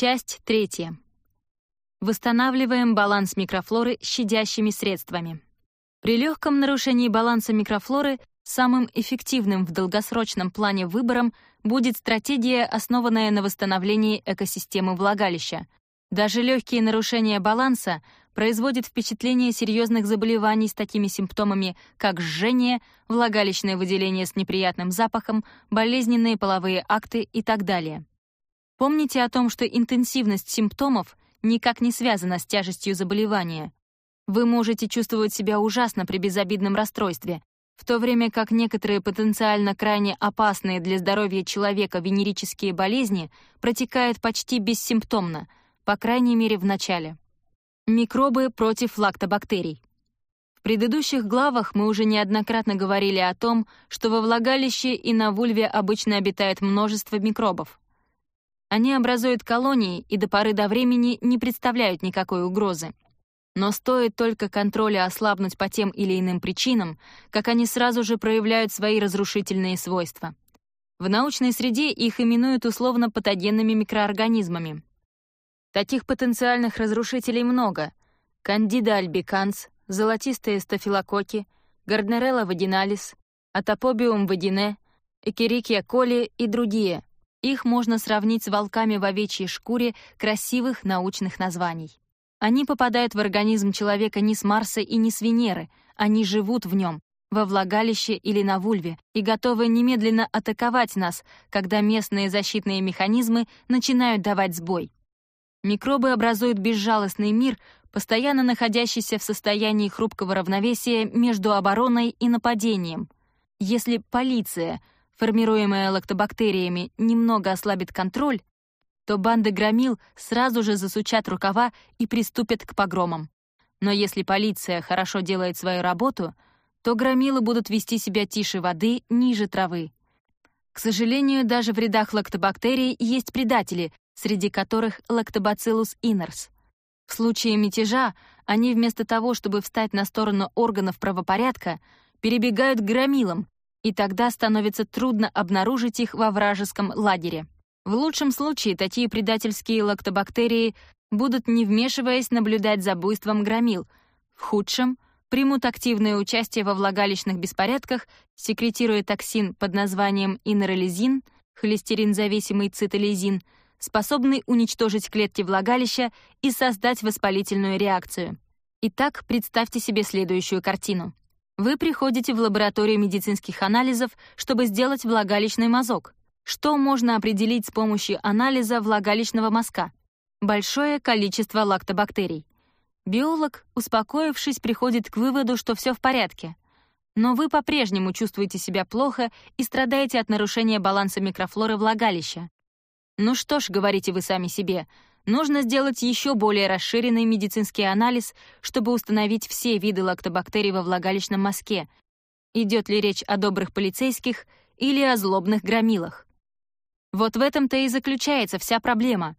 Часть третья. Восстанавливаем баланс микрофлоры щадящими средствами. При легком нарушении баланса микрофлоры самым эффективным в долгосрочном плане выбором будет стратегия, основанная на восстановлении экосистемы влагалища. Даже легкие нарушения баланса производят впечатление серьезных заболеваний с такими симптомами, как жжение, влагалищное выделение с неприятным запахом, болезненные половые акты и так далее. Помните о том, что интенсивность симптомов никак не связана с тяжестью заболевания. Вы можете чувствовать себя ужасно при безобидном расстройстве, в то время как некоторые потенциально крайне опасные для здоровья человека венерические болезни протекают почти бессимптомно, по крайней мере в начале. Микробы против лактобактерий. В предыдущих главах мы уже неоднократно говорили о том, что во влагалище и на вульве обычно обитает множество микробов. Они образуют колонии и до поры до времени не представляют никакой угрозы. Но стоит только контроля ослабнуть по тем или иным причинам, как они сразу же проявляют свои разрушительные свойства. В научной среде их именуют условно патогенными микроорганизмами. Таких потенциальных разрушителей много. Кандида альбиканс, золотистые стафилококки, Гарднерелла вагиналис, Атопобиум вагине, Экерикия коли и другие — их можно сравнить с волками в овечьей шкуре красивых научных названий. Они попадают в организм человека не с Марса и не с Венеры, они живут в нем, во влагалище или на вульве, и готовы немедленно атаковать нас, когда местные защитные механизмы начинают давать сбой. Микробы образуют безжалостный мир, постоянно находящийся в состоянии хрупкого равновесия между обороной и нападением. Если полиция — формируемая лактобактериями, немного ослабит контроль, то банды громил сразу же засучат рукава и приступят к погромам. Но если полиция хорошо делает свою работу, то громилы будут вести себя тише воды, ниже травы. К сожалению, даже в рядах лактобактерий есть предатели, среди которых лактобациллус инерс. В случае мятежа они вместо того, чтобы встать на сторону органов правопорядка, перебегают к громилам, и тогда становится трудно обнаружить их во вражеском лагере. В лучшем случае такие предательские лактобактерии будут, не вмешиваясь, наблюдать за буйством громил. В худшем — примут активное участие во влагалищных беспорядках, секретируя токсин под названием инерализин, холестерин-зависимый цитолизин, способный уничтожить клетки влагалища и создать воспалительную реакцию. Итак, представьте себе следующую картину. Вы приходите в лабораторию медицинских анализов, чтобы сделать влагалищный мазок. Что можно определить с помощью анализа влагалищного мазка? Большое количество лактобактерий. Биолог, успокоившись, приходит к выводу, что все в порядке. Но вы по-прежнему чувствуете себя плохо и страдаете от нарушения баланса микрофлоры влагалища. «Ну что ж», — говорите вы сами себе, — нужно сделать еще более расширенный медицинский анализ, чтобы установить все виды лактобактерий во влагалищном мазке, идет ли речь о добрых полицейских или о злобных громилах. Вот в этом-то и заключается вся проблема.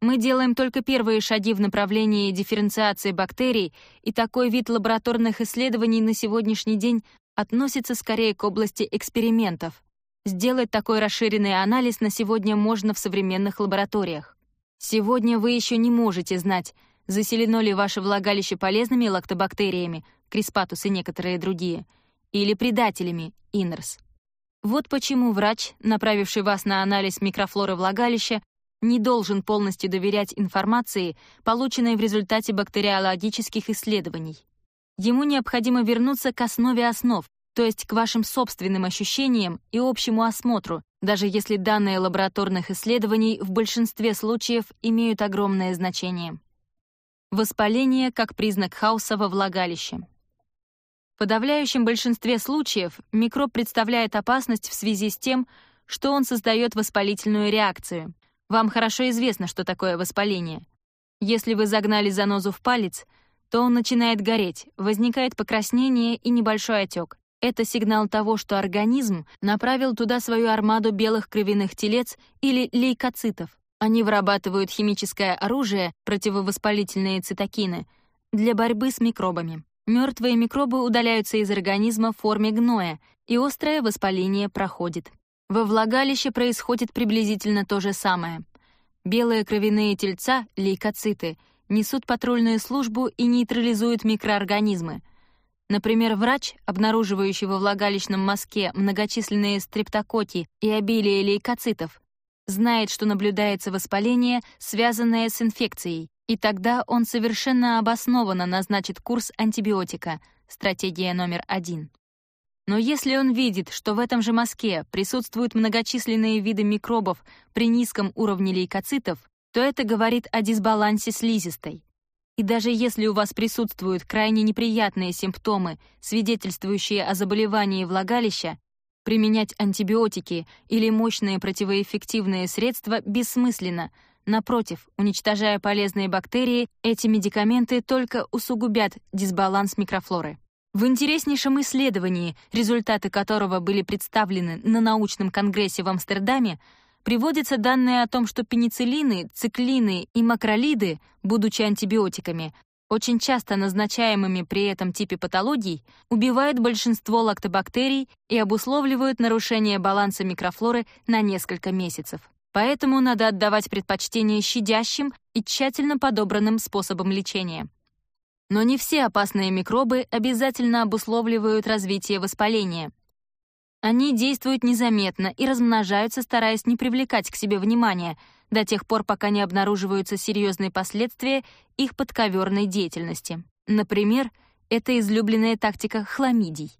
Мы делаем только первые шаги в направлении дифференциации бактерий, и такой вид лабораторных исследований на сегодняшний день относится скорее к области экспериментов. Сделать такой расширенный анализ на сегодня можно в современных лабораториях. Сегодня вы еще не можете знать, заселено ли ваше влагалище полезными лактобактериями, криспатус и некоторые другие, или предателями, инерс. Вот почему врач, направивший вас на анализ микрофлоры влагалища, не должен полностью доверять информации, полученной в результате бактериологических исследований. Ему необходимо вернуться к основе основ, то есть к вашим собственным ощущениям и общему осмотру, даже если данные лабораторных исследований в большинстве случаев имеют огромное значение. Воспаление как признак хаоса во влагалище. В подавляющем большинстве случаев микроб представляет опасность в связи с тем, что он создает воспалительную реакцию. Вам хорошо известно, что такое воспаление. Если вы загнали занозу в палец, то он начинает гореть, возникает покраснение и небольшой отек. Это сигнал того, что организм направил туда свою армаду белых кровяных телец или лейкоцитов. Они вырабатывают химическое оружие, противовоспалительные цитокины, для борьбы с микробами. Мертвые микробы удаляются из организма в форме гноя, и острое воспаление проходит. Во влагалище происходит приблизительно то же самое. Белые кровяные тельца, лейкоциты, несут патрульную службу и нейтрализуют микроорганизмы — Например, врач, обнаруживающий во влагалищном мазке многочисленные стрептококи и обилие лейкоцитов, знает, что наблюдается воспаление, связанное с инфекцией, и тогда он совершенно обоснованно назначит курс антибиотика, стратегия номер один. Но если он видит, что в этом же мазке присутствуют многочисленные виды микробов при низком уровне лейкоцитов, то это говорит о дисбалансе слизистой. И даже если у вас присутствуют крайне неприятные симптомы, свидетельствующие о заболевании влагалища, применять антибиотики или мощные противоэффективные средства бессмысленно. Напротив, уничтожая полезные бактерии, эти медикаменты только усугубят дисбаланс микрофлоры. В интереснейшем исследовании, результаты которого были представлены на научном конгрессе в Амстердаме, приводятся данные о том, что пенициллины, циклины и макролиды, будучи антибиотиками, очень часто назначаемыми при этом типе патологий, убивают большинство лактобактерий и обусловливают нарушение баланса микрофлоры на несколько месяцев. Поэтому надо отдавать предпочтение щадящим и тщательно подобранным способам лечения. Но не все опасные микробы обязательно обусловливают развитие воспаления — они действуют незаметно и размножаются, стараясь не привлекать к себе внимания, до тех пор, пока не обнаруживаются серьезные последствия их подковерной деятельности. Например, это излюбленная тактика хламидий.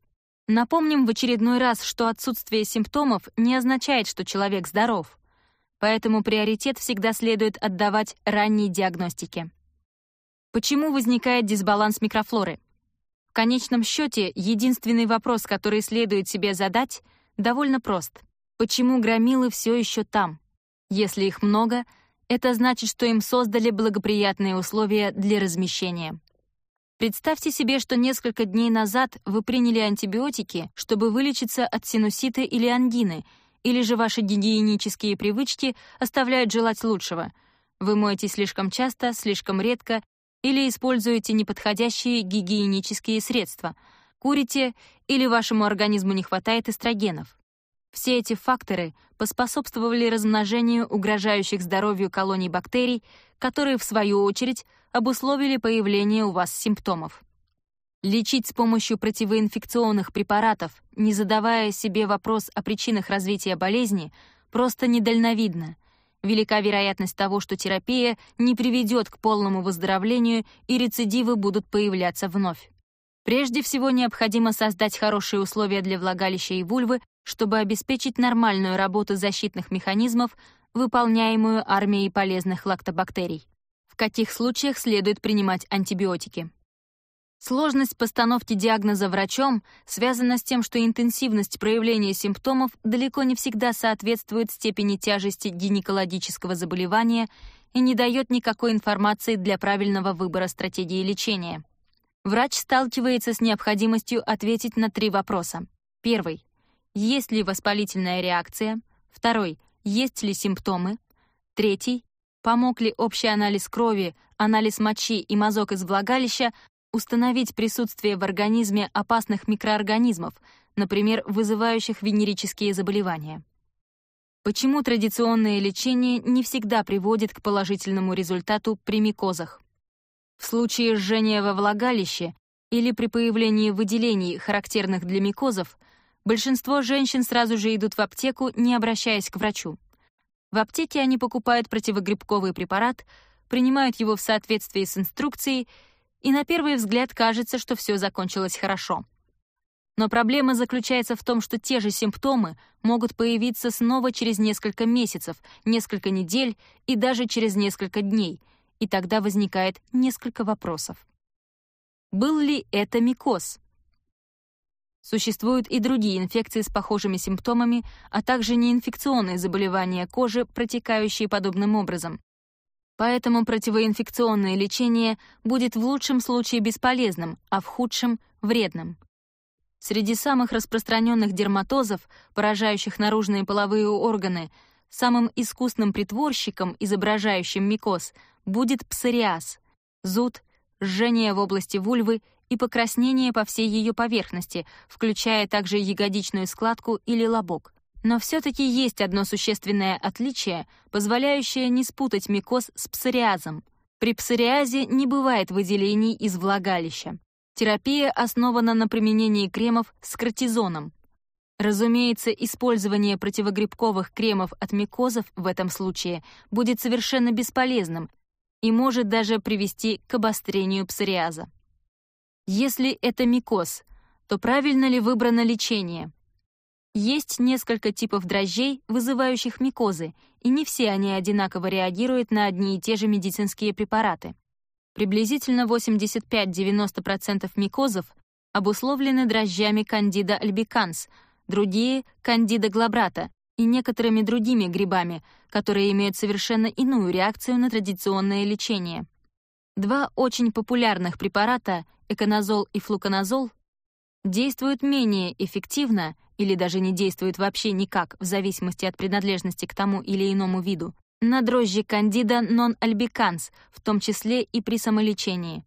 Напомним в очередной раз, что отсутствие симптомов не означает, что человек здоров. Поэтому приоритет всегда следует отдавать ранней диагностике. Почему возникает дисбаланс микрофлоры? В конечном счете, единственный вопрос, который следует себе задать, довольно прост. Почему громилы все еще там? Если их много, это значит, что им создали благоприятные условия для размещения. Представьте себе, что несколько дней назад вы приняли антибиотики, чтобы вылечиться от синусита или ангины, или же ваши гигиенические привычки оставляют желать лучшего. Вы моетесь слишком часто, слишком редко или используете неподходящие гигиенические средства, курите или вашему организму не хватает эстрогенов. Все эти факторы поспособствовали размножению угрожающих здоровью колоний бактерий, которые, в свою очередь, обусловили появление у вас симптомов. Лечить с помощью противоинфекционных препаратов, не задавая себе вопрос о причинах развития болезни, просто недальновидно Велика вероятность того, что терапия не приведет к полному выздоровлению и рецидивы будут появляться вновь. Прежде всего необходимо создать хорошие условия для влагалища и вульвы, чтобы обеспечить нормальную работу защитных механизмов, выполняемую армией полезных лактобактерий. В каких случаях следует принимать антибиотики? Сложность постановки диагноза врачом связана с тем, что интенсивность проявления симптомов далеко не всегда соответствует степени тяжести гинекологического заболевания и не дает никакой информации для правильного выбора стратегии лечения. Врач сталкивается с необходимостью ответить на три вопроса. Первый. Есть ли воспалительная реакция? Второй. Есть ли симптомы? Третий. Помог ли общий анализ крови, анализ мочи и мазок из влагалища установить присутствие в организме опасных микроорганизмов, например, вызывающих венерические заболевания. Почему традиционное лечение не всегда приводит к положительному результату при микозах? В случае жжения во влагалище или при появлении выделений, характерных для микозов, большинство женщин сразу же идут в аптеку, не обращаясь к врачу. В аптеке они покупают противогрибковый препарат, принимают его в соответствии с инструкцией и на первый взгляд кажется, что все закончилось хорошо. Но проблема заключается в том, что те же симптомы могут появиться снова через несколько месяцев, несколько недель и даже через несколько дней, и тогда возникает несколько вопросов. Был ли это микоз? Существуют и другие инфекции с похожими симптомами, а также неинфекционные заболевания кожи, протекающие подобным образом поэтому противоинфекционное лечение будет в лучшем случае бесполезным, а в худшем — вредным. Среди самых распространенных дерматозов, поражающих наружные половые органы, самым искусным притворщиком, изображающим микоз, будет псориаз, зуд, жжение в области вульвы и покраснение по всей ее поверхности, включая также ягодичную складку или лобок. Но все-таки есть одно существенное отличие, позволяющее не спутать микоз с псориазом. При псориазе не бывает выделений из влагалища. Терапия основана на применении кремов с кортизоном. Разумеется, использование противогрибковых кремов от микозов в этом случае будет совершенно бесполезным и может даже привести к обострению псориаза. Если это микоз, то правильно ли выбрано лечение – есть несколько типов дрожжей, вызывающих микозы, и не все они одинаково реагируют на одни и те же медицинские препараты. Приблизительно 85-90% микозов обусловлены дрожжами кандида альбиканс, другие — кандида глабрата и некоторыми другими грибами, которые имеют совершенно иную реакцию на традиционное лечение. Два очень популярных препарата, эконазол и флуконазол, действуют менее эффективно или даже не действует вообще никак в зависимости от принадлежности к тому или иному виду, на дрожжи кандида non albicans, в том числе и при самолечении.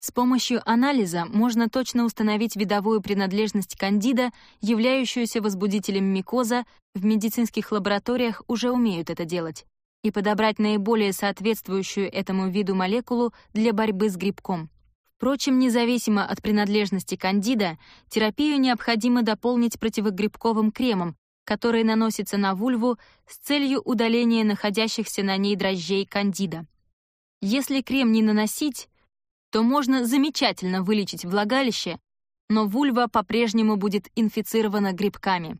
С помощью анализа можно точно установить видовую принадлежность кандида, являющуюся возбудителем микоза, в медицинских лабораториях уже умеют это делать, и подобрать наиболее соответствующую этому виду молекулу для борьбы с грибком. Впрочем, независимо от принадлежности кандида, терапию необходимо дополнить противогрибковым кремом, который наносится на вульву с целью удаления находящихся на ней дрожжей кандида. Если крем не наносить, то можно замечательно вылечить влагалище, но вульва по-прежнему будет инфицирована грибками.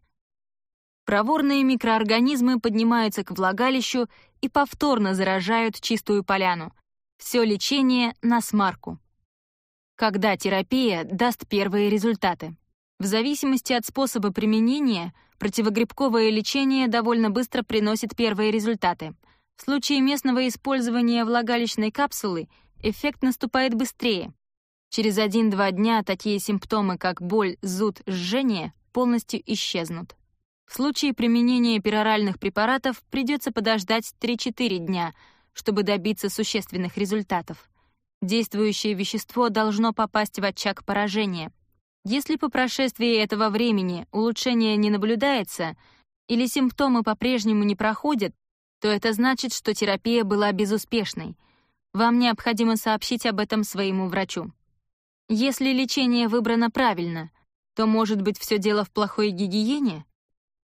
Проворные микроорганизмы поднимаются к влагалищу и повторно заражают чистую поляну. Все лечение на смарку когда терапия даст первые результаты. В зависимости от способа применения, противогрибковое лечение довольно быстро приносит первые результаты. В случае местного использования влагалищной капсулы эффект наступает быстрее. Через 1-2 дня такие симптомы, как боль, зуд, жжение, полностью исчезнут. В случае применения пероральных препаратов придется подождать 3-4 дня, чтобы добиться существенных результатов действующее вещество должно попасть в очаг поражения. Если по прошествии этого времени улучшение не наблюдается или симптомы по-прежнему не проходят, то это значит, что терапия была безуспешной. Вам необходимо сообщить об этом своему врачу. Если лечение выбрано правильно, то, может быть, все дело в плохой гигиене?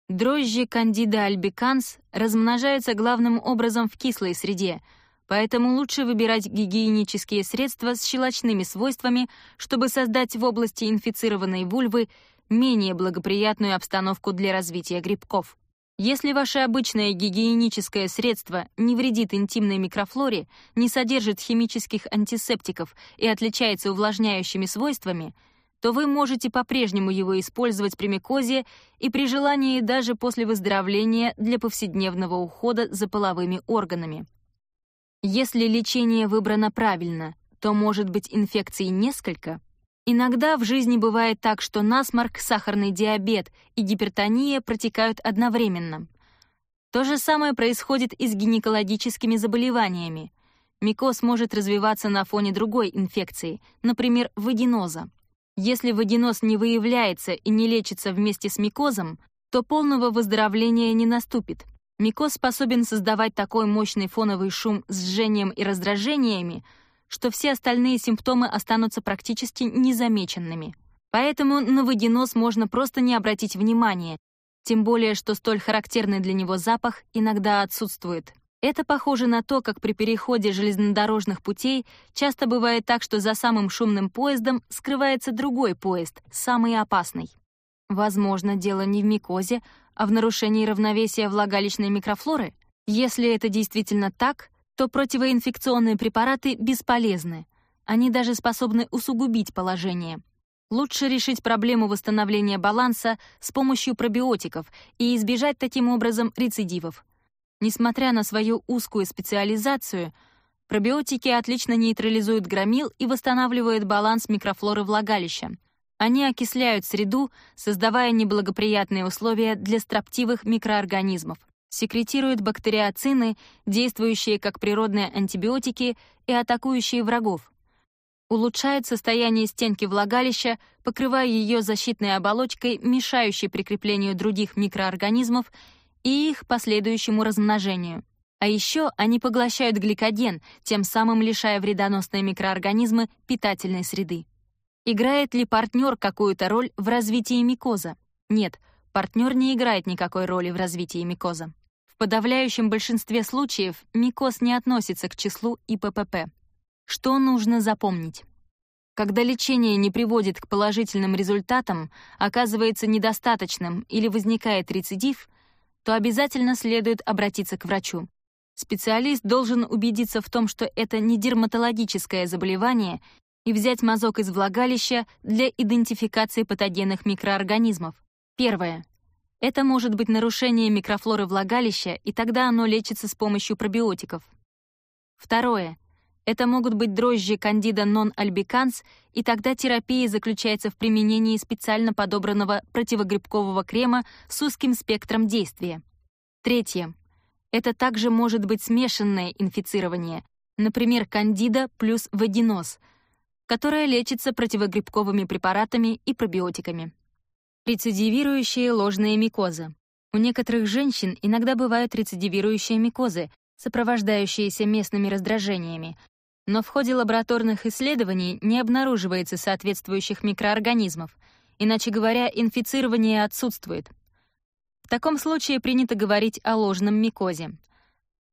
Дрожжи кандида альбиканс размножаются главным образом в кислой среде — поэтому лучше выбирать гигиенические средства с щелочными свойствами, чтобы создать в области инфицированной вульвы менее благоприятную обстановку для развития грибков. Если ваше обычное гигиеническое средство не вредит интимной микрофлоре, не содержит химических антисептиков и отличается увлажняющими свойствами, то вы можете по-прежнему его использовать при микозе и при желании даже после выздоровления для повседневного ухода за половыми органами. Если лечение выбрано правильно, то может быть инфекций несколько. Иногда в жизни бывает так, что насморк, сахарный диабет и гипертония протекают одновременно. То же самое происходит и с гинекологическими заболеваниями. Микоз может развиваться на фоне другой инфекции, например, вагиноза. Если вагиноз не выявляется и не лечится вместе с микозом, то полного выздоровления не наступит. Мико способен создавать такой мощный фоновый шум с жжением и раздражениями, что все остальные симптомы останутся практически незамеченными. Поэтому на вагиноз можно просто не обратить внимания, тем более, что столь характерный для него запах иногда отсутствует. Это похоже на то, как при переходе железнодорожных путей часто бывает так, что за самым шумным поездом скрывается другой поезд, самый опасный. Возможно, дело не в микозе, а в нарушении равновесия влагалищной микрофлоры? Если это действительно так, то противоинфекционные препараты бесполезны. Они даже способны усугубить положение. Лучше решить проблему восстановления баланса с помощью пробиотиков и избежать таким образом рецидивов. Несмотря на свою узкую специализацию, пробиотики отлично нейтрализуют громил и восстанавливают баланс микрофлоры влагалища — они окисляют среду, создавая неблагоприятные условия для строптивых микроорганизмов, секретируют бактериоцины, действующие как природные антибиотики и атакующие врагов, Улучшают состояние стенки влагалища, покрывая ее защитной оболочкой, мешающей прикреплению других микроорганизмов и их последующему размножению. А еще они поглощают гликоген, тем самым лишая вредоносные микроорганизмы питательной среды. Играет ли партнер какую-то роль в развитии микоза? Нет, партнер не играет никакой роли в развитии микоза. В подавляющем большинстве случаев микоз не относится к числу ИППП. Что нужно запомнить? Когда лечение не приводит к положительным результатам, оказывается недостаточным или возникает рецидив, то обязательно следует обратиться к врачу. Специалист должен убедиться в том, что это не дерматологическое заболевание и взять мазок из влагалища для идентификации патогенных микроорганизмов. Первое. Это может быть нарушение микрофлоры влагалища, и тогда оно лечится с помощью пробиотиков. Второе. Это могут быть дрожжи кандида non-albicans, и тогда терапия заключается в применении специально подобранного противогрибкового крема с узким спектром действия. Третье. Это также может быть смешанное инфицирование, например, кандида плюс вагиноз — которая лечится противогрибковыми препаратами и пробиотиками. Рецидивирующие ложные микозы. У некоторых женщин иногда бывают рецидивирующие микозы, сопровождающиеся местными раздражениями, но в ходе лабораторных исследований не обнаруживается соответствующих микроорганизмов, иначе говоря, инфицирование отсутствует. В таком случае принято говорить о ложном микозе.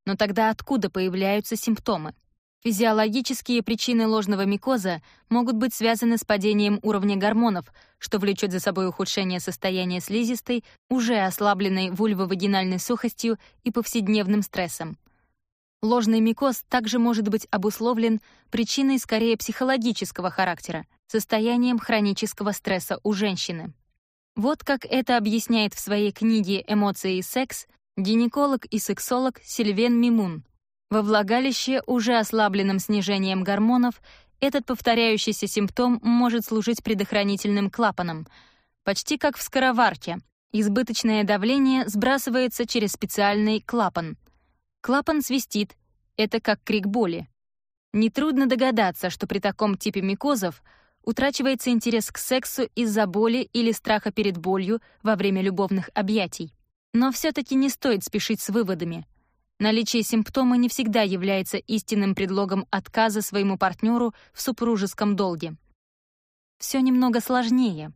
Но тогда откуда появляются симптомы? Физиологические причины ложного микоза могут быть связаны с падением уровня гормонов, что влечет за собой ухудшение состояния слизистой, уже ослабленной вульвовагинальной сухостью и повседневным стрессом. Ложный микоз также может быть обусловлен причиной скорее психологического характера, состоянием хронического стресса у женщины. Вот как это объясняет в своей книге «Эмоции и секс» гинеколог и сексолог Сильвен Мимун, во влагалище уже ослабленным снижением гормонов, этот повторяющийся симптом может служить предохранительным клапаном, почти как в скороварке. Избыточное давление сбрасывается через специальный клапан. Клапан свистит, это как крик боли. Нетрудно догадаться, что при таком типе микозов утрачивается интерес к сексу из-за боли или страха перед болью во время любовных объятий. Но все-таки не стоит спешить с выводами — наличие симптома не всегда является истинным предлогом отказа своему партнеру в супружеском долге. Все немного сложнее.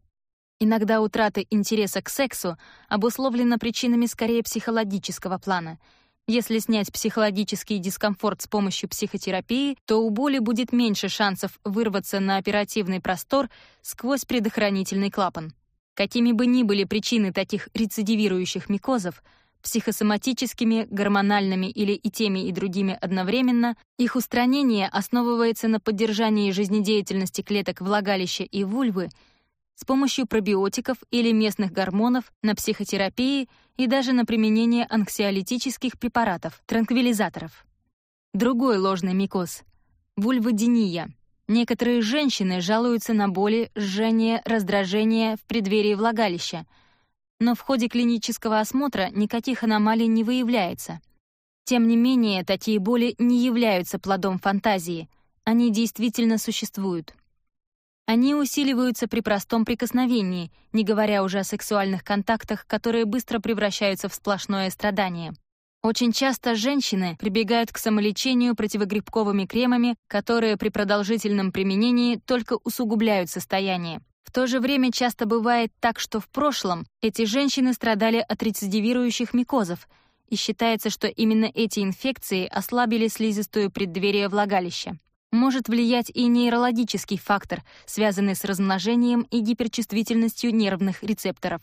Иногда утрата интереса к сексу обусловлена причинами скорее психологического плана. Если снять психологический дискомфорт с помощью психотерапии, то у боли будет меньше шансов вырваться на оперативный простор сквозь предохранительный клапан. Какими бы ни были причины таких рецидивирующих микозов — психосоматическими, гормональными или и теми, и другими одновременно, их устранение основывается на поддержании жизнедеятельности клеток влагалища и вульвы с помощью пробиотиков или местных гормонов на психотерапии и даже на применение анксиолитических препаратов, транквилизаторов. Другой ложный микоз — вульводения. Некоторые женщины жалуются на боли, жжение, раздражение в преддверии влагалища — но в ходе клинического осмотра никаких аномалий не выявляется. Тем не менее, такие боли не являются плодом фантазии, они действительно существуют. Они усиливаются при простом прикосновении, не говоря уже о сексуальных контактах, которые быстро превращаются в сплошное страдание. Очень часто женщины прибегают к самолечению противогрибковыми кремами, которые при продолжительном применении только усугубляют состояние. В то же время часто бывает так, что в прошлом эти женщины страдали от рецидивирующих микозов, и считается, что именно эти инфекции ослабили слизистую преддверие влагалища. Может влиять и нейрологический фактор, связанный с размножением и гиперчувствительностью нервных рецепторов.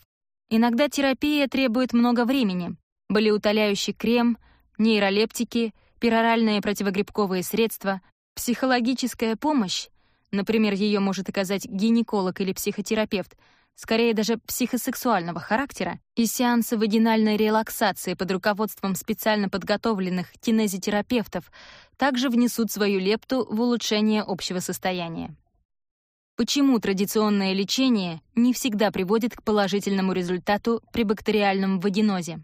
Иногда терапия требует много времени. Болеутоляющий крем, нейролептики, пероральные противогрибковые средства, психологическая помощь — Например, ее может оказать гинеколог или психотерапевт, скорее даже психосексуального характера, и сеансы вагинальной релаксации под руководством специально подготовленных кинезитерапевтов также внесут свою лепту в улучшение общего состояния. Почему традиционное лечение не всегда приводит к положительному результату при бактериальном вагинозе?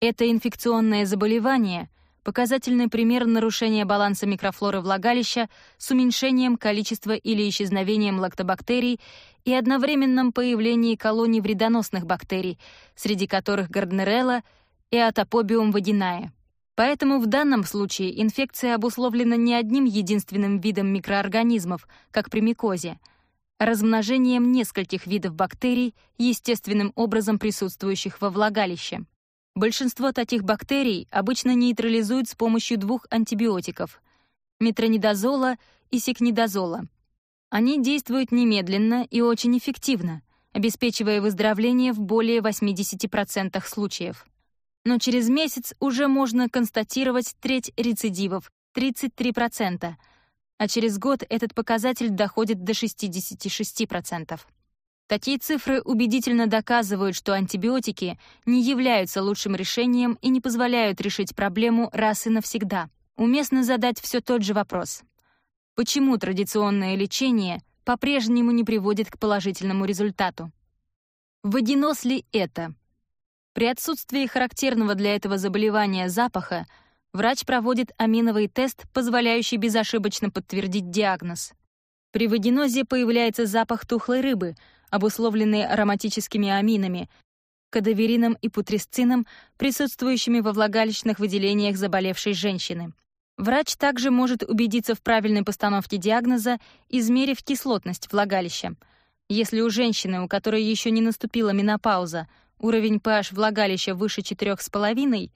Это инфекционное заболевание — показательный пример нарушения баланса микрофлоры влагалища с уменьшением количества или исчезновением лактобактерий и одновременном появлении колоний вредоносных бактерий, среди которых Гарднерелла и Атопобиум вагинае. Поэтому в данном случае инфекция обусловлена не одним единственным видом микроорганизмов, как при микозе, а размножением нескольких видов бактерий, естественным образом присутствующих во влагалище. Большинство таких бактерий обычно нейтрализуют с помощью двух антибиотиков — метронидозола и секнидозола. Они действуют немедленно и очень эффективно, обеспечивая выздоровление в более 80% случаев. Но через месяц уже можно констатировать треть рецидивов — 33%, а через год этот показатель доходит до 66%. Такие цифры убедительно доказывают, что антибиотики не являются лучшим решением и не позволяют решить проблему раз и навсегда. Уместно задать все тот же вопрос. Почему традиционное лечение по-прежнему не приводит к положительному результату? Водянос ли это? При отсутствии характерного для этого заболевания запаха врач проводит аминовый тест, позволяющий безошибочно подтвердить диагноз. При водянозе появляется запах тухлой рыбы, обусловленные ароматическими аминами, кадаверином и путресцином, присутствующими во влагалищных выделениях заболевшей женщины. Врач также может убедиться в правильной постановке диагноза, измерив кислотность влагалища. Если у женщины, у которой еще не наступила менопауза, уровень pH влагалища выше 4,5,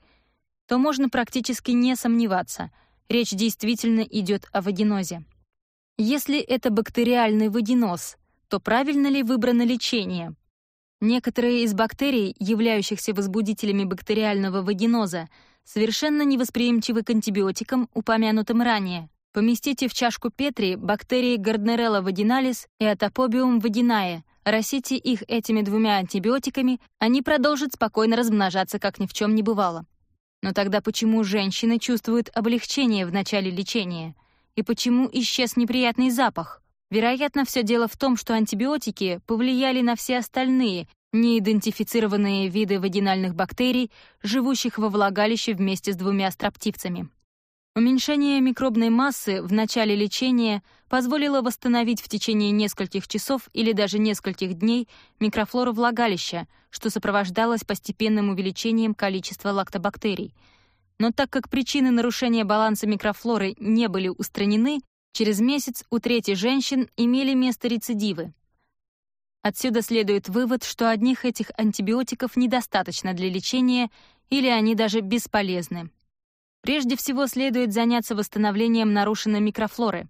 то можно практически не сомневаться, речь действительно идет о вагинозе. Если это бактериальный вагиноз, то правильно ли выбрано лечение. Некоторые из бактерий, являющихся возбудителями бактериального вагиноза, совершенно невосприимчивы к антибиотикам, упомянутым ранее. Поместите в чашку Петри бактерии Гарднерелла вагиналис и Атопобиум вагинае. Росите их этими двумя антибиотиками, они продолжат спокойно размножаться, как ни в чем не бывало. Но тогда почему женщины чувствуют облегчение в начале лечения? И почему исчез неприятный запах? Вероятно, все дело в том, что антибиотики повлияли на все остальные неидентифицированные виды вагинальных бактерий, живущих во влагалище вместе с двумя строптивцами. Уменьшение микробной массы в начале лечения позволило восстановить в течение нескольких часов или даже нескольких дней микрофлору влагалища, что сопровождалось постепенным увеличением количества лактобактерий. Но так как причины нарушения баланса микрофлоры не были устранены, Через месяц у трети женщин имели место рецидивы. Отсюда следует вывод, что одних этих антибиотиков недостаточно для лечения или они даже бесполезны. Прежде всего следует заняться восстановлением нарушенной микрофлоры.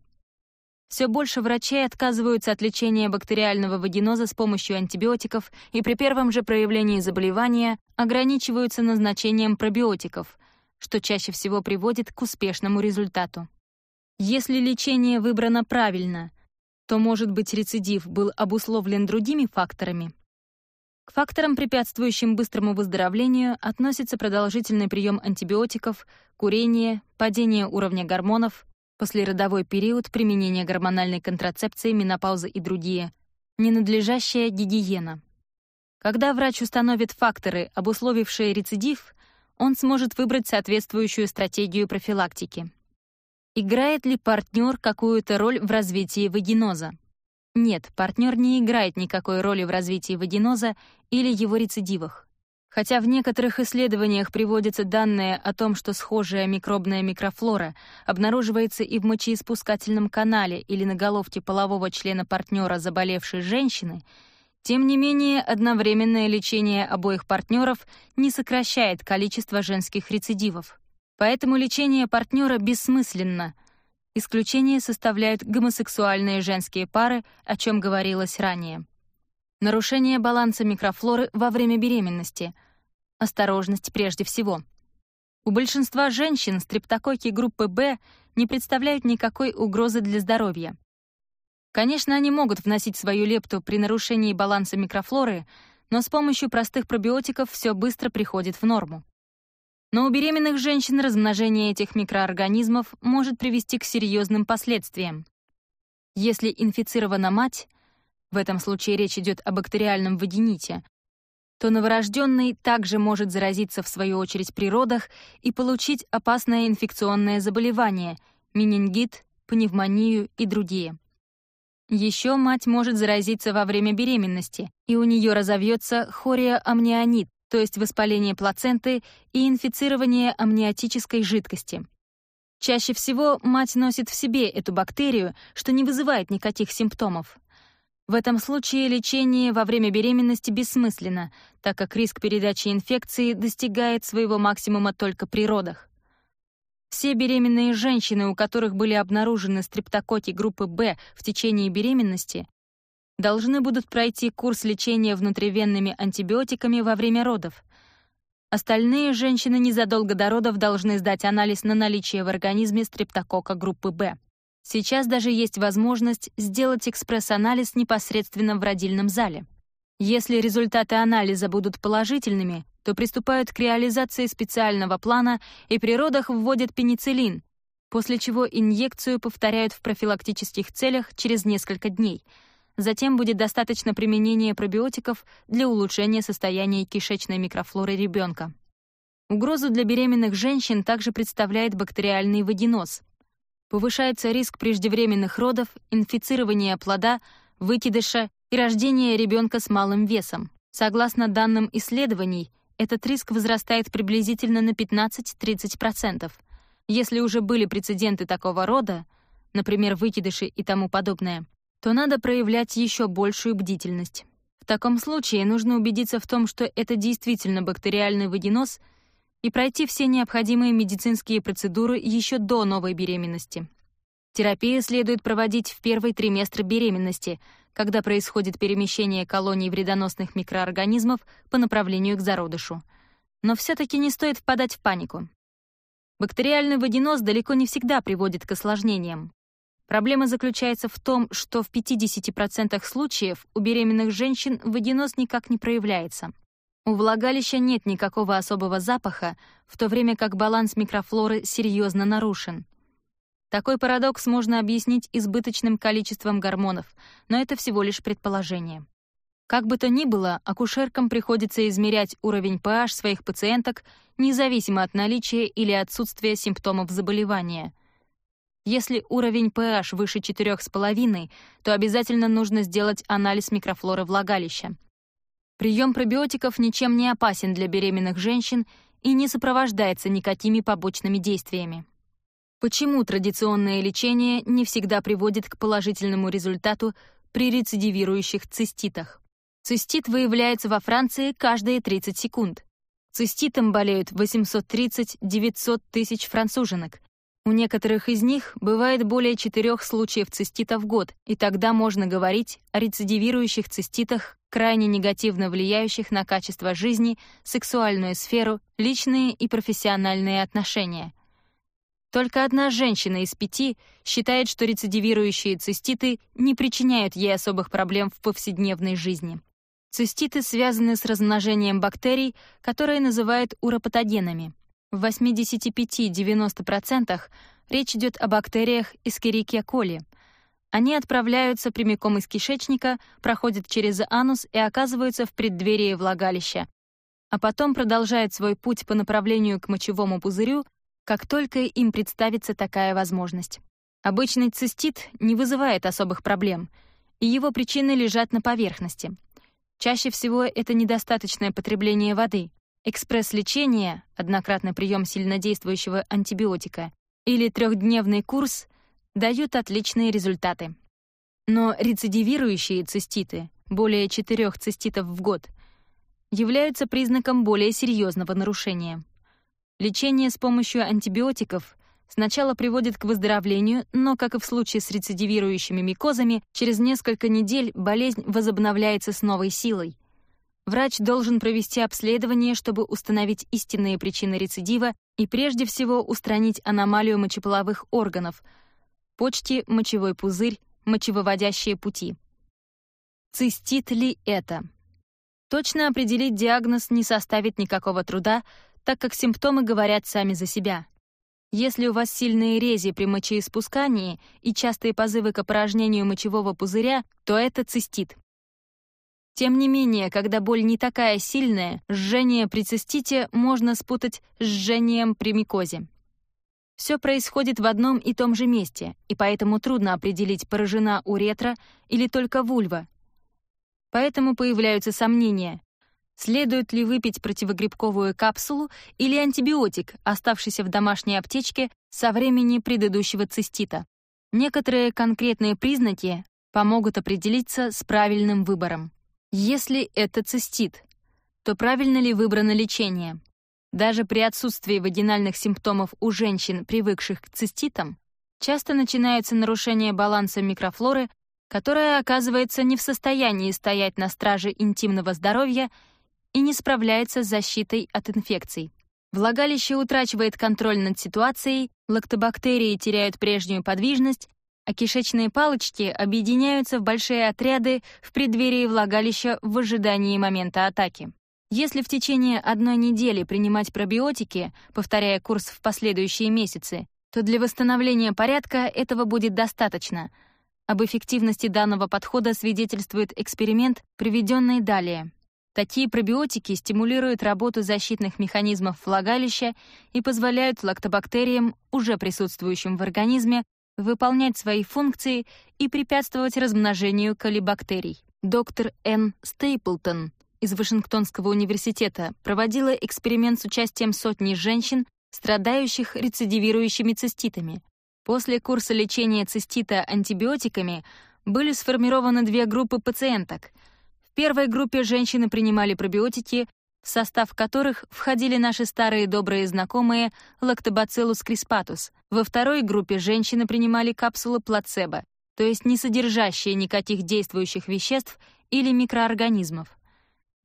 Все больше врачей отказываются от лечения бактериального вагиноза с помощью антибиотиков и при первом же проявлении заболевания ограничиваются назначением пробиотиков, что чаще всего приводит к успешному результату. Если лечение выбрано правильно, то, может быть, рецидив был обусловлен другими факторами. К факторам, препятствующим быстрому выздоровлению, относится продолжительный прием антибиотиков, курение, падение уровня гормонов, послеродовой период, применение гормональной контрацепции, менопауза и другие, ненадлежащая гигиена. Когда врач установит факторы, обусловившие рецидив, он сможет выбрать соответствующую стратегию профилактики. Играет ли партнер какую-то роль в развитии вагиноза? Нет, партнер не играет никакой роли в развитии вагиноза или его рецидивах. Хотя в некоторых исследованиях приводятся данные о том, что схожая микробная микрофлора обнаруживается и в мочеиспускательном канале или на головке полового члена партнера заболевшей женщины, тем не менее одновременное лечение обоих партнеров не сокращает количество женских рецидивов. Поэтому лечение партнера бессмысленно. Исключение составляют гомосексуальные женские пары, о чем говорилось ранее. Нарушение баланса микрофлоры во время беременности. Осторожность прежде всего. У большинства женщин стрептококи группы B не представляют никакой угрозы для здоровья. Конечно, они могут вносить свою лепту при нарушении баланса микрофлоры, но с помощью простых пробиотиков все быстро приходит в норму. Но у беременных женщин размножение этих микроорганизмов может привести к серьезным последствиям. Если инфицирована мать, в этом случае речь идет о бактериальном вагините, то новорожденный также может заразиться в свою очередь при родах и получить опасное инфекционное заболевание — менингит, пневмонию и другие. Еще мать может заразиться во время беременности, и у нее разовьется хориоамнионит, то есть воспаление плаценты и инфицирование амниотической жидкости. Чаще всего мать носит в себе эту бактерию, что не вызывает никаких симптомов. В этом случае лечение во время беременности бессмысленно, так как риск передачи инфекции достигает своего максимума только при родах. Все беременные женщины, у которых были обнаружены стрептококи группы B в течение беременности, должны будут пройти курс лечения внутривенными антибиотиками во время родов. Остальные женщины незадолго до родов должны сдать анализ на наличие в организме стрептокока группы B. Сейчас даже есть возможность сделать экспресс-анализ непосредственно в родильном зале. Если результаты анализа будут положительными, то приступают к реализации специального плана и при родах вводят пенициллин, после чего инъекцию повторяют в профилактических целях через несколько дней — Затем будет достаточно применения пробиотиков для улучшения состояния кишечной микрофлоры ребенка. Угрозу для беременных женщин также представляет бактериальный вагиноз. Повышается риск преждевременных родов, инфицирования плода, выкидыша и рождения ребенка с малым весом. Согласно данным исследований, этот риск возрастает приблизительно на 15-30%. Если уже были прецеденты такого рода, например, выкидыши и тому подобное, то надо проявлять еще большую бдительность. В таком случае нужно убедиться в том, что это действительно бактериальный вагиноз и пройти все необходимые медицинские процедуры еще до новой беременности. Терапию следует проводить в первый триместр беременности, когда происходит перемещение колоний вредоносных микроорганизмов по направлению к зародышу. Но все-таки не стоит впадать в панику. Бактериальный водяноз далеко не всегда приводит к осложнениям. Проблема заключается в том, что в 50% случаев у беременных женщин водянос никак не проявляется. У влагалища нет никакого особого запаха, в то время как баланс микрофлоры серьезно нарушен. Такой парадокс можно объяснить избыточным количеством гормонов, но это всего лишь предположение. Как бы то ни было, акушеркам приходится измерять уровень pH своих пациенток независимо от наличия или отсутствия симптомов заболевания — если уровень PH выше 4,5, то обязательно нужно сделать анализ микрофлоры влагалища. Прием пробиотиков ничем не опасен для беременных женщин и не сопровождается никакими побочными действиями. Почему традиционное лечение не всегда приводит к положительному результату при рецидивирующих циститах? Цистит выявляется во Франции каждые 30 секунд. Циститом болеют 830-900 тысяч француженок, у некоторых из них бывает более четырех случаев цистита в год, и тогда можно говорить о рецидивирующих циститах, крайне негативно влияющих на качество жизни, сексуальную сферу, личные и профессиональные отношения. Только одна женщина из пяти считает, что рецидивирующие циститы не причиняют ей особых проблем в повседневной жизни. Циститы связаны с размножением бактерий, которые называют уропатогенами — в 85-90% речь идет о бактериях Escherichia coli. Они отправляются прямиком из кишечника, проходят через анус и оказываются в преддверии влагалища, а потом продолжают свой путь по направлению к мочевому пузырю, как только им представится такая возможность. Обычный цистит не вызывает особых проблем, и его причины лежат на поверхности. Чаще всего это недостаточное потребление воды — экспресс-лечение, однократный прием сильнодействующего антибиотика или трехдневный курс дают отличные результаты. Но рецидивирующие циститы, более четырех циститов в год, являются признаком более серьезного нарушения. Лечение с помощью антибиотиков сначала приводит к выздоровлению, но, как и в случае с рецидивирующими микозами, через несколько недель болезнь возобновляется с новой силой — Врач должен провести обследование, чтобы установить истинные причины рецидива и прежде всего устранить аномалию мочеполовых органов — почки, мочевой пузырь, мочевыводящие пути. Цистит ли это? Точно определить диагноз не составит никакого труда, так как симптомы говорят сами за себя. Если у вас сильные рези при мочеиспускании и частые позывы к опорожнению мочевого пузыря, то это цистит. Тем не менее, когда боль не такая сильная, жжение при цистите можно спутать с жжением при микозе. Все происходит в одном и том же месте, и поэтому трудно определить, поражена уретра или только вульва. Поэтому появляются сомнения, следует ли выпить противогрибковую капсулу или антибиотик, оставшийся в домашней аптечке со времени предыдущего цистита. Некоторые конкретные признаки помогут определиться с правильным выбором. Если это цистит, то правильно ли выбрано лечение? Даже при отсутствии вагинальных симптомов у женщин, привыкших к циститам, часто начинается нарушение баланса микрофлоры, которая оказывается не в состоянии стоять на страже интимного здоровья и не справляется с защитой от инфекций. Влагалище утрачивает контроль над ситуацией, лактобактерии теряют прежнюю подвижность, а кишечные палочки объединяются в большие отряды в преддверии влагалища в ожидании момента атаки. Если в течение одной недели принимать пробиотики, повторяя курс в последующие месяцы, то для восстановления порядка этого будет достаточно. Об эффективности данного подхода свидетельствует эксперимент, приведенный далее. Такие пробиотики стимулируют работу защитных механизмов влагалища и позволяют лактобактериям, уже присутствующим в организме, выполнять свои функции и препятствовать размножению колибактерий. Доктор Н. Стейплтон из Вашингтонского университета проводила эксперимент с участием сотни женщин, страдающих рецидивирующими циститами. После курса лечения цистита антибиотиками были сформированы две группы пациенток. В первой группе женщины принимали пробиотики в состав которых входили наши старые добрые знакомые Lactobacillus crispatus. Во второй группе женщины принимали капсулы плацебо, то есть не содержащие никаких действующих веществ или микроорганизмов.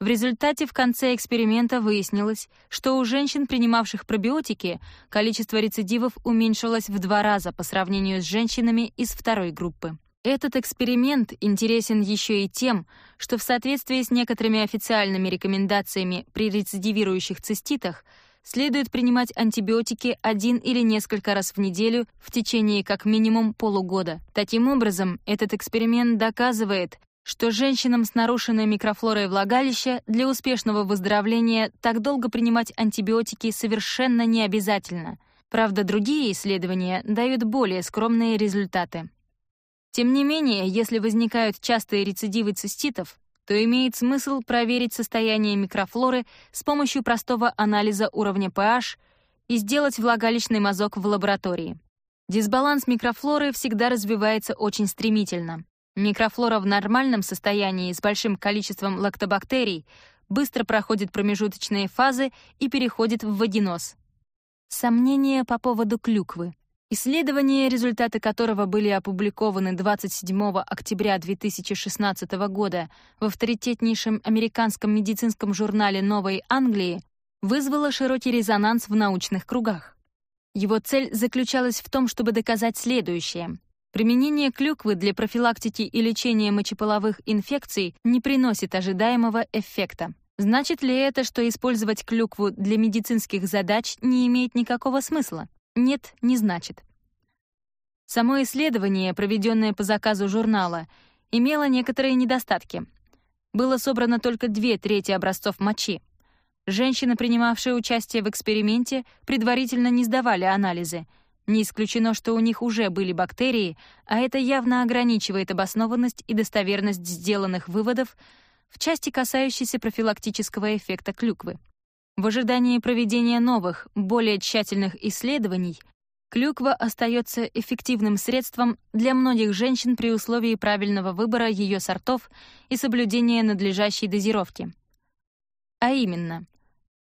В результате в конце эксперимента выяснилось, что у женщин, принимавших пробиотики, количество рецидивов уменьшилось в два раза по сравнению с женщинами из второй группы. Этот эксперимент интересен еще и тем, что в соответствии с некоторыми официальными рекомендациями при рецидивирующих циститах следует принимать антибиотики один или несколько раз в неделю в течение как минимум полугода. Таким образом, этот эксперимент доказывает, что женщинам с нарушенной микрофлорой влагалища для успешного выздоровления так долго принимать антибиотики совершенно не обязательно. Правда, другие исследования дают более скромные результаты. Тем не менее, если возникают частые рецидивы циститов, то имеет смысл проверить состояние микрофлоры с помощью простого анализа уровня pH и сделать влагалищный мазок в лаборатории. Дисбаланс микрофлоры всегда развивается очень стремительно. Микрофлора в нормальном состоянии с большим количеством лактобактерий быстро проходит промежуточные фазы и переходит в водяноз. Сомнения по поводу клюквы исследование, результаты которого были опубликованы 27 октября 2016 года в авторитетнейшем американском медицинском журнале «Новой Англии», вызвало широкий резонанс в научных кругах. Его цель заключалась в том, чтобы доказать следующее. Применение клюквы для профилактики и лечения мочеполовых инфекций не приносит ожидаемого эффекта. Значит ли это, что использовать клюкву для медицинских задач не имеет никакого смысла? «нет» не значит. Само исследование, проведенное по заказу журнала, имело некоторые недостатки. Было собрано только две трети образцов мочи. Женщины, принимавшие участие в эксперименте, предварительно не сдавали анализы. Не исключено, что у них уже были бактерии, а это явно ограничивает обоснованность и достоверность сделанных выводов в части, касающейся профилактического эффекта клюквы. В ожидании проведения новых, более тщательных исследований клюква остается эффективным средством для многих женщин при условии правильного выбора ее сортов и соблюдения надлежащей дозировки. А именно,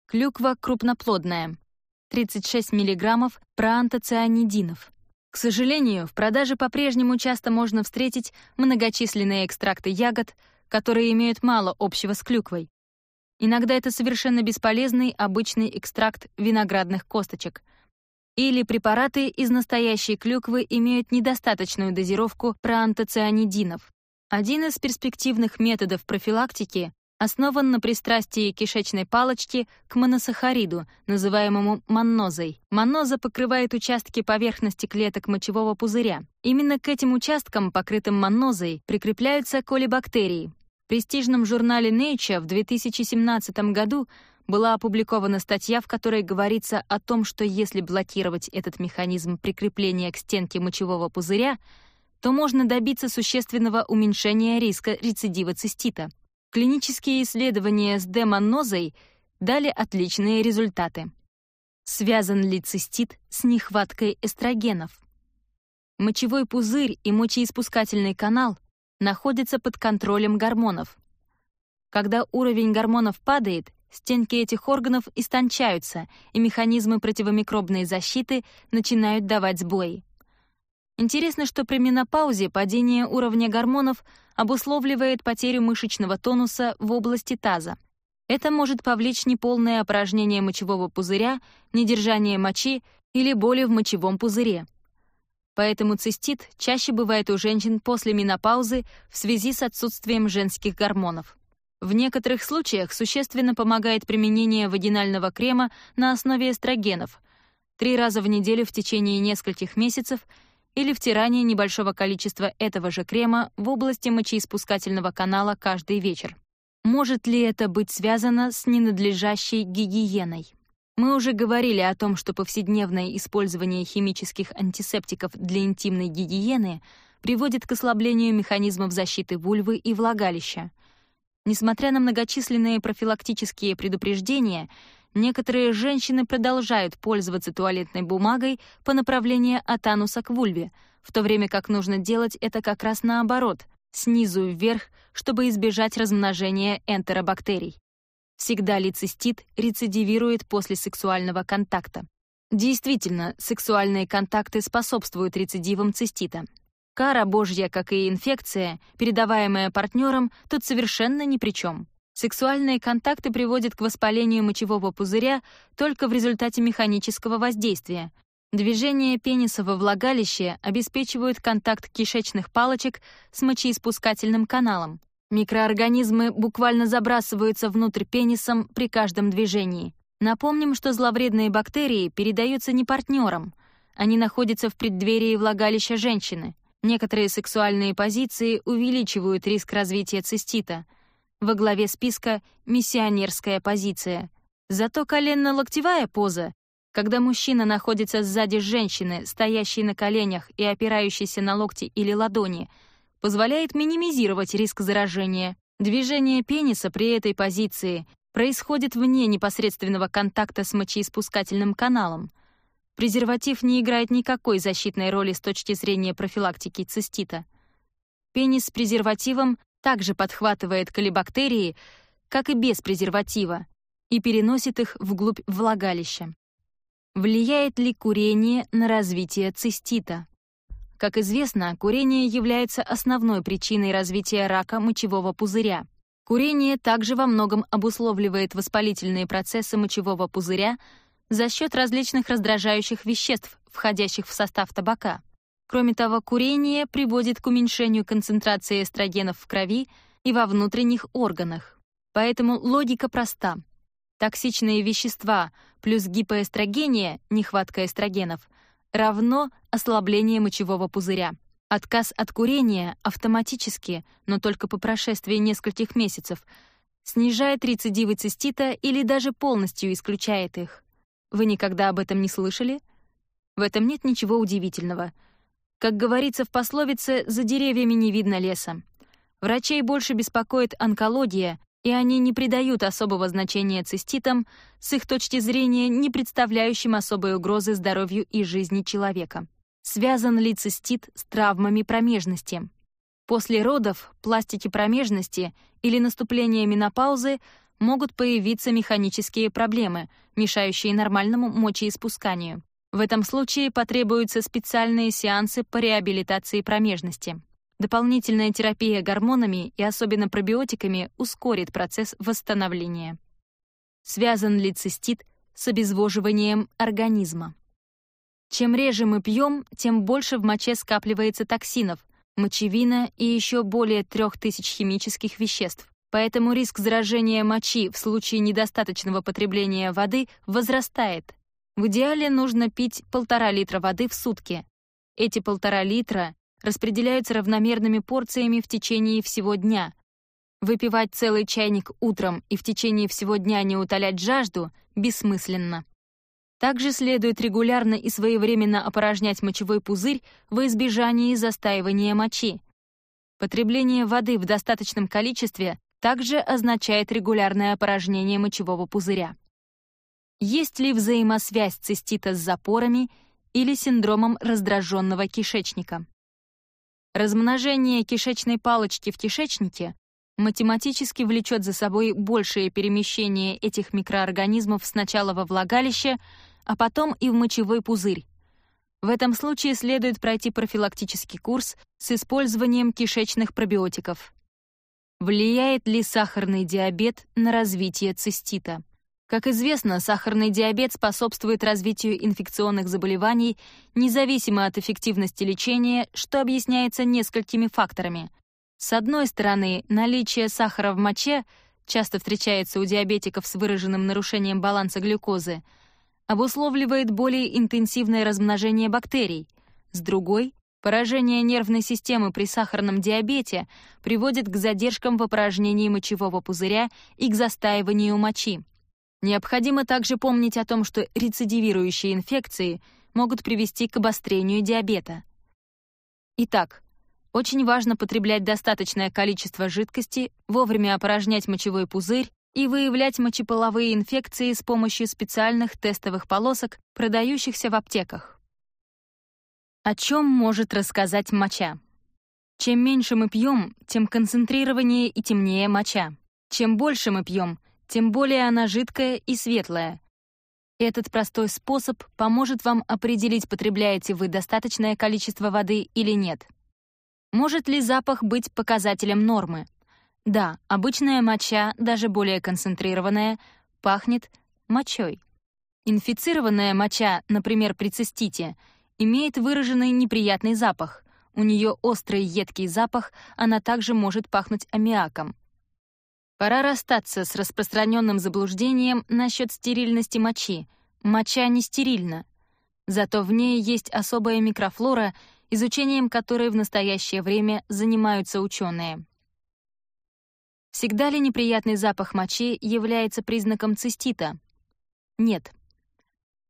клюква крупноплодная, 36 мг проантоцианидинов. К сожалению, в продаже по-прежнему часто можно встретить многочисленные экстракты ягод, которые имеют мало общего с клюквой, Иногда это совершенно бесполезный обычный экстракт виноградных косточек. Или препараты из настоящей клюквы имеют недостаточную дозировку проантоцианидинов. Один из перспективных методов профилактики основан на пристрастии кишечной палочки к моносахариду, называемому маннозой. Манноза покрывает участки поверхности клеток мочевого пузыря. Именно к этим участкам, покрытым маннозой, прикрепляются колибактерии, престижном журнале Nature в 2017 году была опубликована статья, в которой говорится о том, что если блокировать этот механизм прикрепления к стенке мочевого пузыря, то можно добиться существенного уменьшения риска рецидива цистита. Клинические исследования с демонозой дали отличные результаты. Связан ли цистит с нехваткой эстрогенов? Мочевой пузырь и мочеиспускательный канал находится под контролем гормонов. Когда уровень гормонов падает, стенки этих органов истончаются, и механизмы противомикробной защиты начинают давать сбой. Интересно, что при менопаузе падение уровня гормонов обусловливает потерю мышечного тонуса в области таза. Это может повлечь неполное опорожнение мочевого пузыря, недержание мочи или боли в мочевом пузыре — поэтому цистит чаще бывает у женщин после менопаузы в связи с отсутствием женских гормонов. В некоторых случаях существенно помогает применение вагинального крема на основе эстрогенов три раза в неделю в течение нескольких месяцев или втирание небольшого количества этого же крема в области мочеиспускательного канала каждый вечер. Может ли это быть связано с ненадлежащей гигиеной? Мы уже говорили о том, что повседневное использование химических антисептиков для интимной гигиены приводит к ослаблению механизмов защиты вульвы и влагалища. Несмотря на многочисленные профилактические предупреждения, некоторые женщины продолжают пользоваться туалетной бумагой по направлению от ануса к вульве, в то время как нужно делать это как раз наоборот, снизу вверх, чтобы избежать размножения энтеробактерий. Всегда лицистит рецидивирует после сексуального контакта. Действительно, сексуальные контакты способствуют рецидивам цистита. Кара божья, как и инфекция, передаваемая партнером, тут совершенно ни при чем. Сексуальные контакты приводят к воспалению мочевого пузыря только в результате механического воздействия. Движение пениса во влагалище обеспечивает контакт кишечных палочек с мочеиспускательным каналом, Микроорганизмы буквально забрасываются внутрь пенисом при каждом движении. Напомним, что зловредные бактерии передаются не партнерам. Они находятся в преддверии влагалища женщины. Некоторые сексуальные позиции увеличивают риск развития цистита. Во главе списка «Миссионерская позиция». Зато коленно-локтевая поза, когда мужчина находится сзади женщины, стоящей на коленях и опирающейся на локти или ладони — позволяет минимизировать риск заражения. Движение пениса при этой позиции происходит вне непосредственного контакта с мочеиспускательным каналом. Презерватив не играет никакой защитной роли с точки зрения профилактики цистита. Пенис с презервативом также подхватывает колебактерии, как и без презерватива, и переносит их вглубь влагалища. Влияет ли курение на развитие цистита? Как известно, курение является основной причиной развития рака мочевого пузыря. Курение также во многом обусловливает воспалительные процессы мочевого пузыря за счет различных раздражающих веществ, входящих в состав табака. Кроме того, курение приводит к уменьшению концентрации эстрогенов в крови и во внутренних органах. Поэтому логика проста. Токсичные вещества плюс гипоэстрогения, нехватка эстрогенов, равно ослабление мочевого пузыря. Отказ от курения автоматически, но только по прошествии нескольких месяцев, снижает рецидивы цистита или даже полностью исключает их. Вы никогда об этом не слышали? В этом нет ничего удивительного. Как говорится в пословице, за деревьями не видно леса. Врачей больше беспокоит онкология, и они не придают особого значения циститам, с их точки зрения не представляющим особой угрозы здоровью и жизни человека связан ли цистит с травмами промежности. После родов, пластики промежности или наступления менопаузы могут появиться механические проблемы, мешающие нормальному мочеиспусканию. В этом случае потребуются специальные сеансы по реабилитации промежности. Дополнительная терапия гормонами и особенно пробиотиками ускорит процесс восстановления. Связан ли цистит с обезвоживанием организма? Чем реже мы пьем, тем больше в моче скапливается токсинов, мочевина и еще более 3000 химических веществ. Поэтому риск заражения мочи в случае недостаточного потребления воды возрастает. В идеале нужно пить 1,5 литра воды в сутки. Эти 1,5 литра распределяются равномерными порциями в течение всего дня. Выпивать целый чайник утром и в течение всего дня не утолять жажду бессмысленно. Также следует регулярно и своевременно опорожнять мочевой пузырь во избежании застаивания мочи. Потребление воды в достаточном количестве также означает регулярное опорожнение мочевого пузыря. Есть ли взаимосвязь цистита с запорами или синдромом раздраженного кишечника? Размножение кишечной палочки в кишечнике математически влечет за собой большее перемещение этих микроорганизмов сначала во влагалище, а потом и в мочевой пузырь. В этом случае следует пройти профилактический курс с использованием кишечных пробиотиков. Влияет ли сахарный диабет на развитие цистита? Как известно, сахарный диабет способствует развитию инфекционных заболеваний независимо от эффективности лечения, что объясняется несколькими факторами. С одной стороны, наличие сахара в моче часто встречается у диабетиков с выраженным нарушением баланса глюкозы — обусловливает более интенсивное размножение бактерий, с другой — поражение нервной системы при сахарном диабете приводит к задержкам в опорожнении мочевого пузыря и к застаиванию мочи. Необходимо также помнить о том, что рецидивирующие инфекции могут привести к обострению диабета. Итак, очень важно потреблять достаточное количество жидкости, вовремя опорожнять мочевой пузырь и выявлять мочеполовые инфекции с помощью специальных тестовых полосок, продающихся в аптеках. О чем может рассказать моча? Чем меньше мы пьем, тем концентрированнее и темнее моча. Чем больше мы пьем, тем более она жидкая и светлая. Этот простой способ поможет вам определить, потребляете вы достаточное количество воды или нет. Может ли запах быть показателем нормы? Да, обычная моча, даже более концентрированная, пахнет мочой. Инфицированная моча, например, при цистите, имеет выраженный неприятный запах. У нее острый едкий запах, она также может пахнуть аммиаком. Пора расстаться с распространенным заблуждением насчет стерильности мочи. Моча не стерильна. Зато в ней есть особая микрофлора, изучением которой в настоящее время занимаются ученые. Всегда ли неприятный запах мочи является признаком цистита? Нет.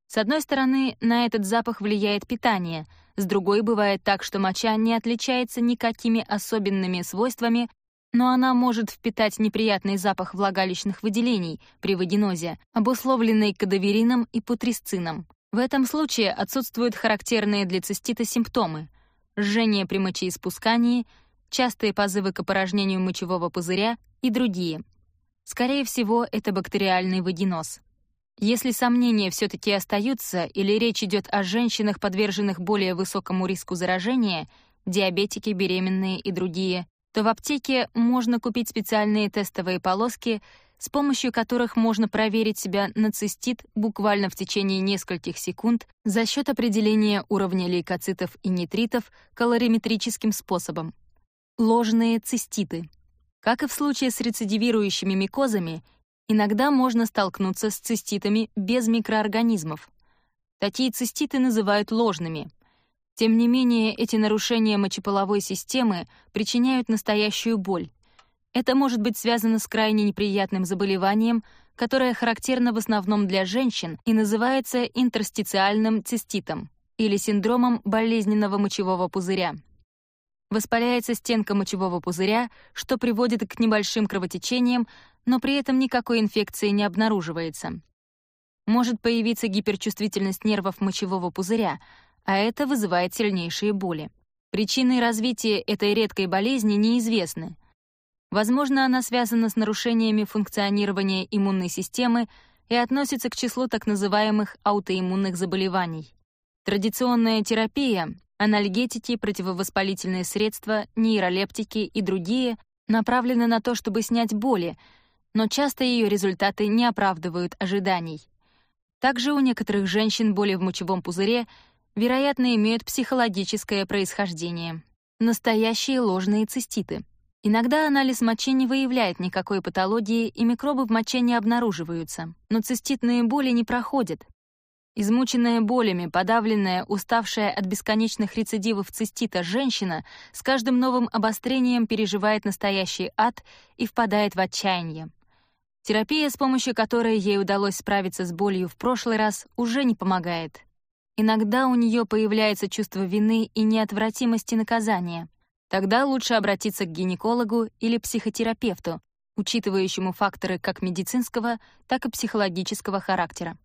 С одной стороны, на этот запах влияет питание, с другой бывает так, что моча не отличается никакими особенными свойствами, но она может впитать неприятный запах влагалищных выделений при вагинозе, обусловленный кадаверином и путрисцином. В этом случае отсутствуют характерные для цистита симптомы — жжение при мочеиспускании, частые позывы к опорожнению мочевого пузыря и другие. Скорее всего, это бактериальный вагиноз. Если сомнения все-таки остаются или речь идет о женщинах, подверженных более высокому риску заражения, диабетики, беременные и другие, то в аптеке можно купить специальные тестовые полоски, с помощью которых можно проверить себя на цистит буквально в течение нескольких секунд за счет определения уровня лейкоцитов и нитритов калориметрическим способом. Ложные циститы — как и в случае с рецидивирующими микозами, иногда можно столкнуться с циститами без микроорганизмов. Такие циститы называют ложными. Тем не менее, эти нарушения мочеполовой системы причиняют настоящую боль. Это может быть связано с крайне неприятным заболеванием, которое характерно в основном для женщин и называется интерстициальным циститом или синдромом болезненного мочевого пузыря. Воспаляется стенка мочевого пузыря, что приводит к небольшим кровотечениям, но при этом никакой инфекции не обнаруживается. Может появиться гиперчувствительность нервов мочевого пузыря, а это вызывает сильнейшие боли. Причины развития этой редкой болезни неизвестны. Возможно, она связана с нарушениями функционирования иммунной системы и относится к числу так называемых аутоиммунных заболеваний. Традиционная терапия анальгетики, противовоспалительные средства, нейролептики и другие направлены на то, чтобы снять боли, но часто ее результаты не оправдывают ожиданий. Также у некоторых женщин боли в мочевом пузыре, вероятно, имеют психологическое происхождение. Настоящие ложные циститы. Иногда анализ мочи не выявляет никакой патологии, и микробы в моче не обнаруживаются. Но циститные боли не проходят, Измученная болями, подавленная, уставшая от бесконечных рецидивов цистита женщина с каждым новым обострением переживает настоящий ад и впадает в отчаяние. Терапия, с помощью которой ей удалось справиться с болью в прошлый раз, уже не помогает. Иногда у нее появляется чувство вины и неотвратимости наказания. Тогда лучше обратиться к гинекологу или психотерапевту, учитывающему факторы как медицинского, так и психологического характера.